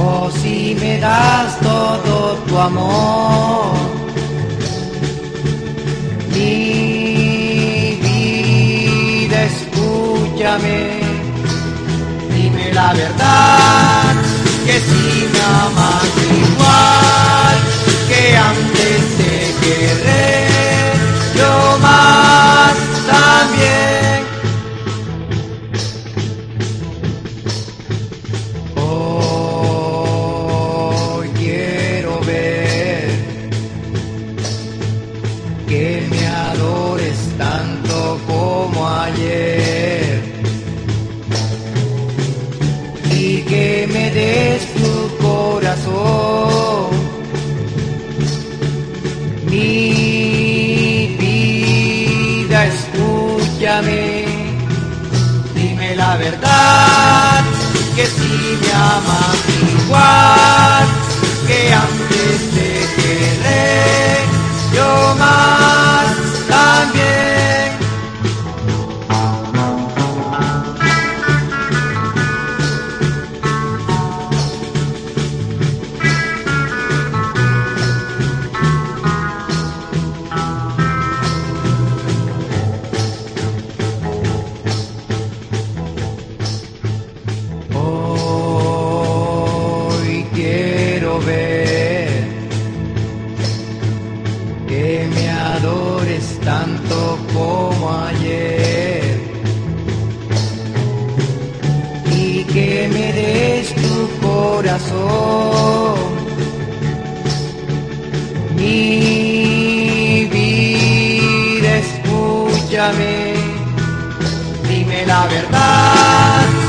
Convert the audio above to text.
O si me das todo tu amor. Mi vida, escúchame, dime la verdad, que si me amas igual que antes te querré, yo más tanto como ayer y que me des tu corazón. Mi vida, escúchame, dime la verdad, adores tanto como ayer. Y que me des tu corazón. Mi vida, escúchame, dime la verdad